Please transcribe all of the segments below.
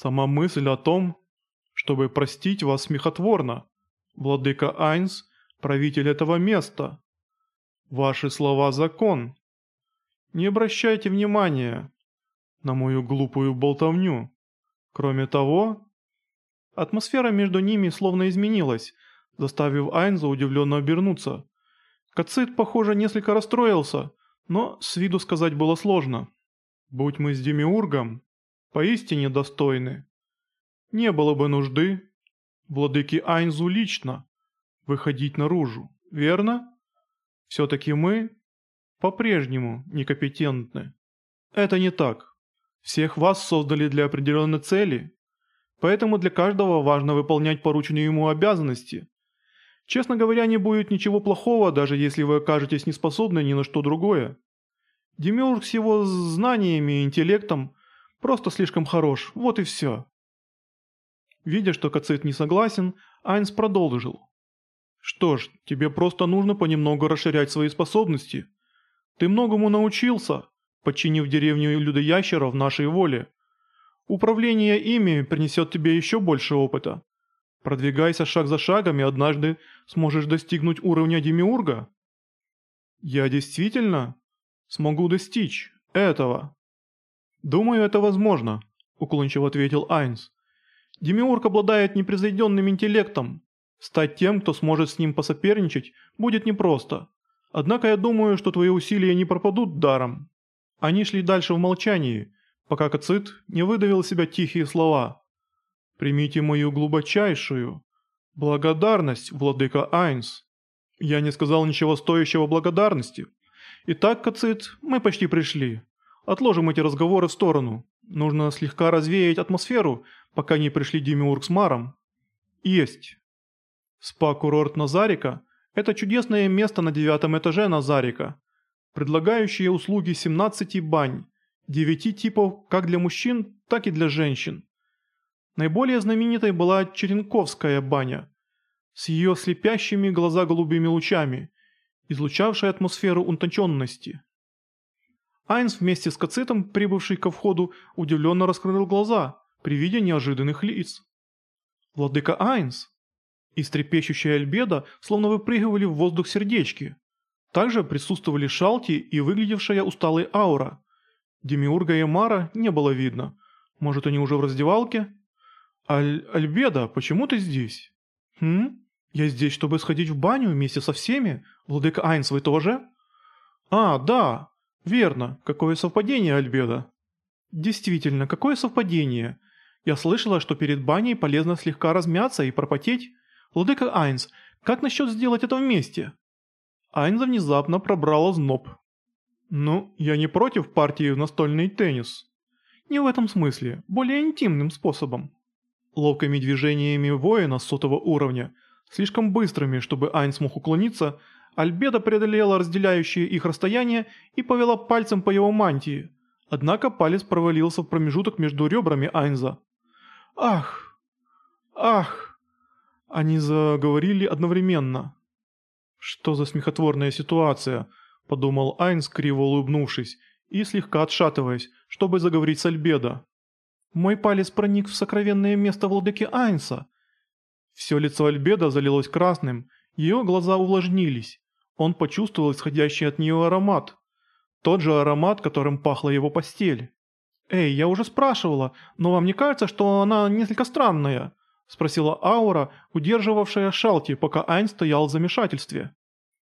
Сама мысль о том, чтобы простить вас смехотворна, владыка Айнс, правитель этого места. Ваши слова – закон. Не обращайте внимания на мою глупую болтовню. Кроме того, атмосфера между ними словно изменилась, заставив Айнза удивленно обернуться. Кацит, похоже, несколько расстроился, но с виду сказать было сложно. «Будь мы с Демиургом, поистине достойны. Не было бы нужды владыке Айнзу лично выходить наружу, верно? Все-таки мы по-прежнему некомпетентны. Это не так. Всех вас создали для определенной цели, поэтому для каждого важно выполнять порученные ему обязанности. Честно говоря, не будет ничего плохого, даже если вы окажетесь неспособны ни на что другое. Демиург с его знаниями и интеллектом просто слишком хорош, вот и все. Видя, что Кацит не согласен, Айнс продолжил. «Что ж, тебе просто нужно понемногу расширять свои способности. Ты многому научился, подчинив деревню людоящеров нашей воле. Управление ими принесет тебе еще больше опыта. Продвигайся шаг за шагом и однажды сможешь достигнуть уровня Демиурга. Я действительно смогу достичь этого. Думаю, это возможно, уклончиво ответил Айнс. Демиург обладает непревзойденным интеллектом. Стать тем, кто сможет с ним посоперничать, будет непросто. Однако я думаю, что твои усилия не пропадут даром. Они шли дальше в молчании, пока Кацит не выдавил себя тихие слова. «Примите мою глубочайшую благодарность, владыка Айнс». Я не сказал ничего стоящего благодарности. Итак, Кацит, мы почти пришли. Отложим эти разговоры в сторону. Нужно слегка развеять атмосферу, пока не пришли Демиург с Маром. Есть. Спа-курорт Назарика – это чудесное место на девятом этаже Назарика, предлагающее услуги 17 бань, 9 типов как для мужчин, так и для женщин. Наиболее знаменитой была Черенковская баня, с ее слепящими глаза голубыми лучами, излучавшей атмосферу утонченности. Айнс вместе с Кацитом, прибывший ко входу, удивленно раскрыл глаза при виде неожиданных лиц. «Владыка Айнс!» Из трепещущей альбеда словно выпрыгивали в воздух сердечки – также присутствовали Шалти и выглядевшая усталой аура. Демиурга и Мара не было видно. Может, они уже в раздевалке? Аль... Альбеда, почему ты здесь? Хм? Я здесь, чтобы сходить в баню вместе со всеми? Владыка Айнс, вы тоже? А, да. Верно. Какое совпадение, Альбеда? Действительно, какое совпадение? Я слышала, что перед баней полезно слегка размяться и пропотеть. Владыка Айнс, как насчет сделать это вместе? Айнза внезапно пробрала зноб. «Ну, я не против партии в настольный теннис. Не в этом смысле, более интимным способом». Ловкими движениями воина сотого уровня, слишком быстрыми, чтобы Айн смог уклониться, Альбеда преодолела разделяющее их расстояние и повела пальцем по его мантии. Однако палец провалился в промежуток между ребрами Айнза. «Ах! Ах!» Они заговорили одновременно. «Что за смехотворная ситуация?» – подумал Айнс, криво улыбнувшись, и слегка отшатываясь, чтобы заговорить с Альбедо. «Мой палец проник в сокровенное место владыки Айнса». Все лицо Альбеда залилось красным, ее глаза увлажнились. Он почувствовал исходящий от нее аромат. Тот же аромат, которым пахла его постель. «Эй, я уже спрашивала, но вам не кажется, что она несколько странная?» Спросила Аура, удерживавшая Шалти, пока Айнс стоял в замешательстве.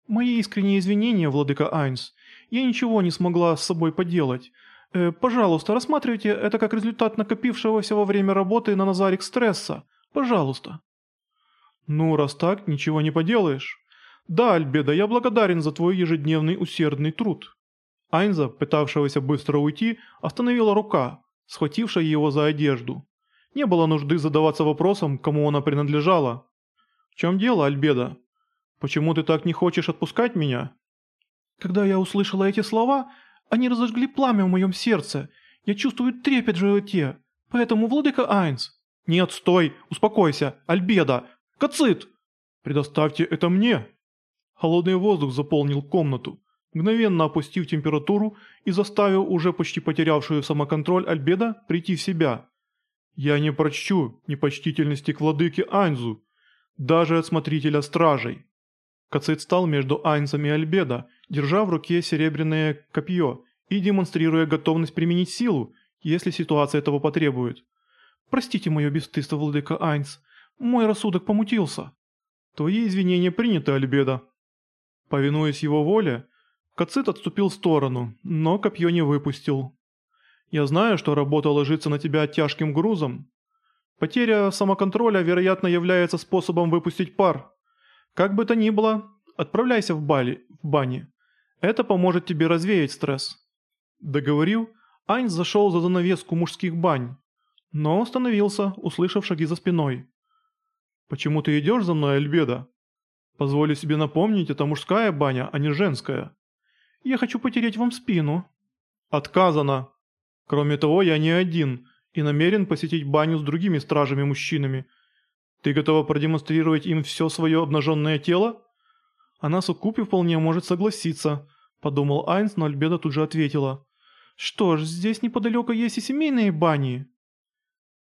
«Мои искренние извинения, владыка Айнс. Я ничего не смогла с собой поделать. Э, пожалуйста, рассматривайте это как результат накопившегося во время работы на Назарик стресса. Пожалуйста». «Ну, раз так, ничего не поделаешь. Да, Альбеда, я благодарен за твой ежедневный усердный труд». Айнза, пытавшегося быстро уйти, остановила рука, схватившая его за одежду. Не было нужды задаваться вопросом, кому она принадлежала. «В чем дело, Альбеда? Почему ты так не хочешь отпускать меня?» Когда я услышала эти слова, они разожгли пламя в моем сердце. Я чувствую трепет в животе. Поэтому, владыка Айнс... Нет, стой, успокойся, Альбеда, Кацит! Предоставьте это мне. Холодный воздух заполнил комнату, мгновенно опустив температуру и заставил уже почти потерявшую самоконтроль Альбеда прийти в себя. Я не прочту непочтительности к владыке Айнзу, даже от смотрителя стражей. Кацит стал между Айнзом и Альбедо, держа в руке серебряное копье и демонстрируя готовность применить силу, если ситуация этого потребует. «Простите мое бесстыдство, владыка Айнс, мой рассудок помутился». «Твои извинения приняты, Альбедо». Повинуясь его воле, Кацит отступил в сторону, но копье не выпустил. «Я знаю, что работа ложится на тебя тяжким грузом. Потеря самоконтроля, вероятно, является способом выпустить пар. Как бы то ни было, отправляйся в, бали, в бане. Это поможет тебе развеять стресс». Договорив, Ань зашел за занавеску мужских бань, но остановился, услышав шаги за спиной. «Почему ты идешь за мной, Альбеда?» «Позволю себе напомнить, это мужская баня, а не женская». «Я хочу потереть вам спину». «Отказано. Кроме того, я не один и намерен посетить баню с другими стражами-мужчинами. Ты готова продемонстрировать им все свое обнаженное тело?» «Она с Укупи вполне может согласиться», – подумал Айнс, но Альбеда тут же ответила. «Что ж, здесь неподалеку есть и семейные бани».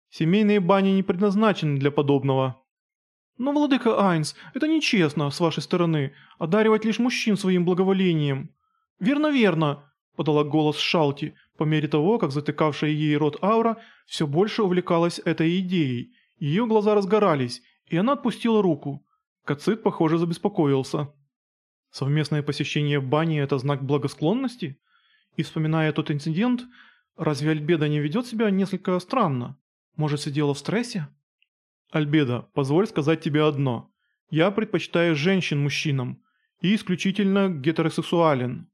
«Семейные бани не предназначены для подобного», «Но, владыка Айнс, это нечестно с вашей стороны, одаривать лишь мужчин своим благоволением». «Верно, верно», – подала голос Шалти, по мере того, как затыкавшая ей рот аура все больше увлекалась этой идеей. Ее глаза разгорались, и она отпустила руку. Кацит, похоже, забеспокоился. Совместное посещение бани – это знак благосклонности? И вспоминая тот инцидент, разве Альбеда не ведет себя несколько странно? Может, сидела в стрессе? Альбеда, позволь сказать тебе одно. Я предпочитаю женщин мужчинам и исключительно гетеросексуален.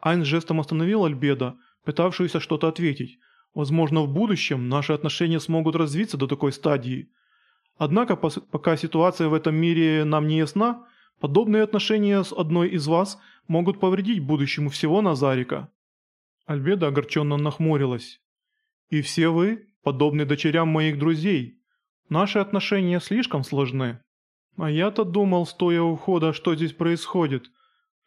Айн жестом остановил Альбеда, пытавшуюся что-то ответить. Возможно, в будущем наши отношения смогут развиться до такой стадии. Однако, пока ситуация в этом мире нам не ясна, подобные отношения с одной из вас могут повредить будущему всего Назарика. Альбеда огорченно нахмурилась. «И все вы подобны дочерям моих друзей. Наши отношения слишком сложны. А я-то думал, стоя у входа, что здесь происходит.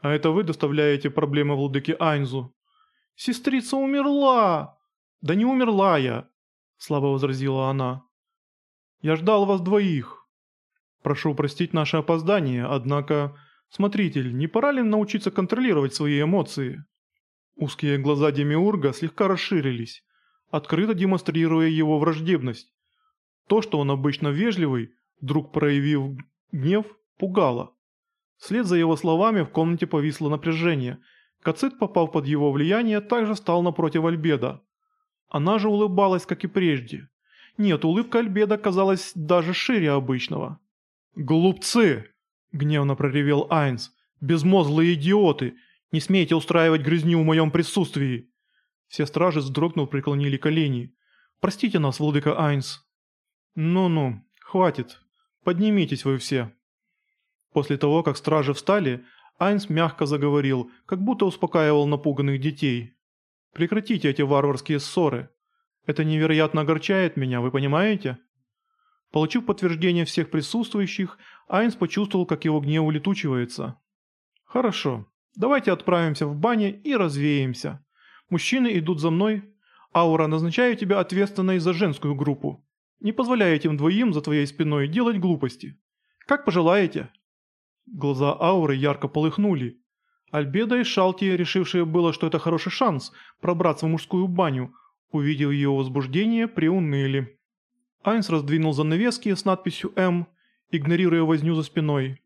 А это вы доставляете проблемы владыке Айнзу. Сестрица умерла! Да не умерла я, слабо возразила она. Я ждал вас двоих. Прошу простить наше опоздание, однако... Смотритель, не пора ли научиться контролировать свои эмоции? Узкие глаза Демиурга слегка расширились, открыто демонстрируя его враждебность. То, что он обычно вежливый, вдруг проявив гнев, пугало. Вслед за его словами в комнате повисло напряжение. Кацит, попав под его влияние, также стал напротив Альбеда. Она же улыбалась, как и прежде. Нет, улыбка Альбеда казалась даже шире обычного. «Глупцы!» – гневно проревел Айнс. «Безмозглые идиоты! Не смейте устраивать грызню в моем присутствии!» Все стражи, вздрогнув, преклонили колени. «Простите нас, владыка Айнс!» «Ну-ну, хватит. Поднимитесь вы все». После того, как стражи встали, Айнс мягко заговорил, как будто успокаивал напуганных детей. «Прекратите эти варварские ссоры. Это невероятно огорчает меня, вы понимаете?» Получив подтверждение всех присутствующих, Айнс почувствовал, как его гнев улетучивается. «Хорошо, давайте отправимся в бане и развеемся. Мужчины идут за мной. Аура, назначаю тебя ответственной за женскую группу. Не позволяй этим двоим за твоей спиной делать глупости. Как пожелаете». Глаза Ауры ярко полыхнули. Альбеда и Шалти, решившие было, что это хороший шанс пробраться в мужскую баню, увидев ее возбуждение, приуныли. Айнс раздвинул занавески с надписью «М», игнорируя возню за спиной.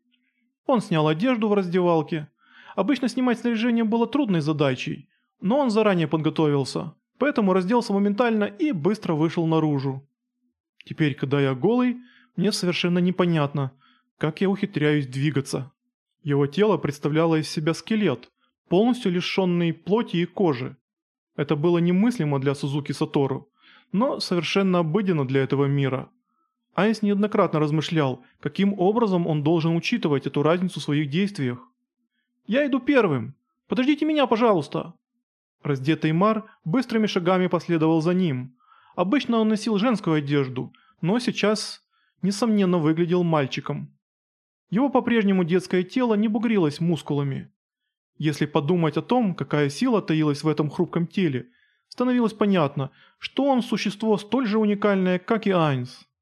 Он снял одежду в раздевалке. Обычно снимать снаряжение было трудной задачей, но он заранее подготовился, поэтому разделся моментально и быстро вышел наружу. Теперь, когда я голый, мне совершенно непонятно, как я ухитряюсь двигаться. Его тело представляло из себя скелет, полностью лишенный плоти и кожи. Это было немыслимо для Сузуки Сатору, но совершенно обыденно для этого мира. Айнс неоднократно размышлял, каким образом он должен учитывать эту разницу в своих действиях. «Я иду первым! Подождите меня, пожалуйста!» Раздетый Мар быстрыми шагами последовал за ним, Обычно он носил женскую одежду, но сейчас, несомненно, выглядел мальчиком. Его по-прежнему детское тело не бугрилось мускулами. Если подумать о том, какая сила таилась в этом хрупком теле, становилось понятно, что он существо столь же уникальное, как и Айнс.